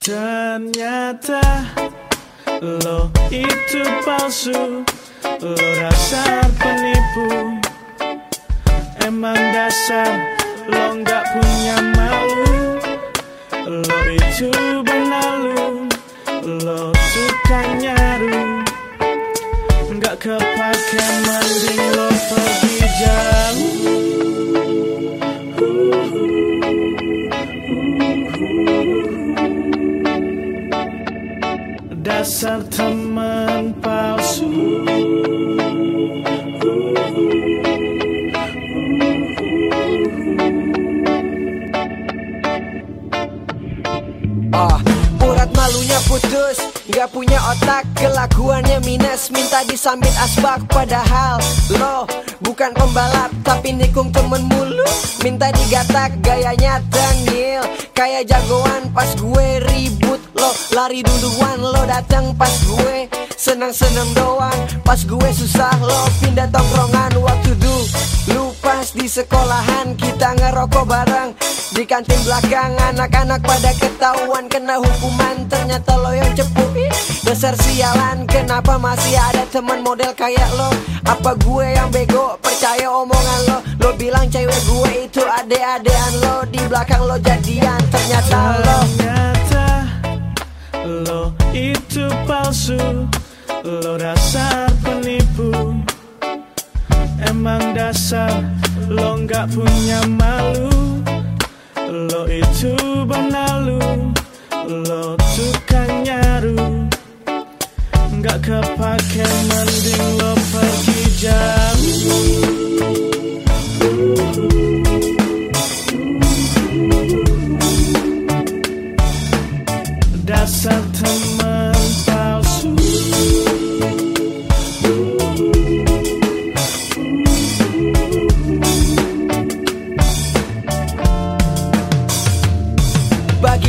Ternyata lo itu palsu. Lo dasar penipu. Emang dasar lo nggak punya malu. Lo itu benalu Lo tukang nyaru. Nggak kepake Dasar teman palsu. Oh, urat malunya putus Gak punya otak, kelakuannya minus Minta disambit asbak padahal Lo bukan pembalap Tapi nikung temen mulu Minta digatak, gayanya tengil Kayak jagoan pas gue ribut Lo. Lari duluan, lo datang pas gue. Senang-senang doang Pas gue susah, lo pindah tongkrongan Waktu dulu. Lu pas di sekolahan kita ngerokok bareng. Di kantin belakang anak-anak pada ketahuan Kena hukuman. Ternyata lo yang cepu. Dasar sialan kenapa masih ada teman model kayak lo? Apa gue yang bego? Percaya omongan lo. Lo bilang cewek gue itu ade-adean lo belakang lo jadian ternyata lo. Ternyata lo itu palsu Lo dasar penipu. Emang dasar lo nggak punya malu. Lo itu benalu Lo tukang nyaru. Nggak kepake mending lo pergi jauh Bagi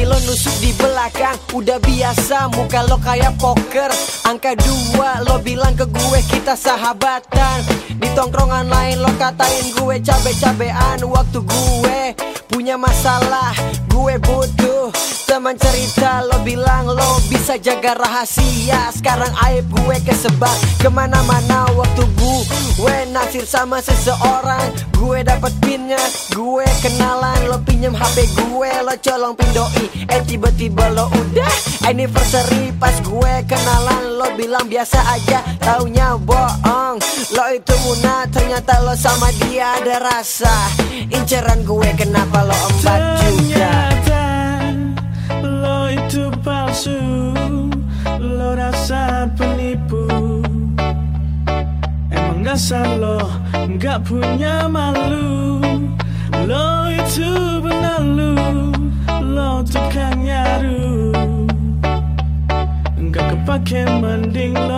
lo nusuk di belakang Udah biasa muka lo kayak poker. Angka dua lo bilang ke gue kita sahabatan. Di tongkrongan lain lo katain gue cabe-cabean Waktu gue punya masalah. Gue butuh teman cerita Lo bilang lo bisa jaga rahasia. Sekarang aib gue kesebar ke mana-mana. Waktu gue naksir sama seseorang Gue dapet pinnya Gue kenalan. Lo pinjem HP gue Lo colong pindoi Eh tiba-tiba lo udah Anniversary pas gue kenalan. Lo bilang biasa aja Taunya bohong. Lo itu muna Ternyata lo sama dia ada rasa. Inceran gue kenapa lo embat juga? Ternyata lo itu palsu Lo dasar penipu. Emang dasar lo nggak punya malu. Lo itu Nggak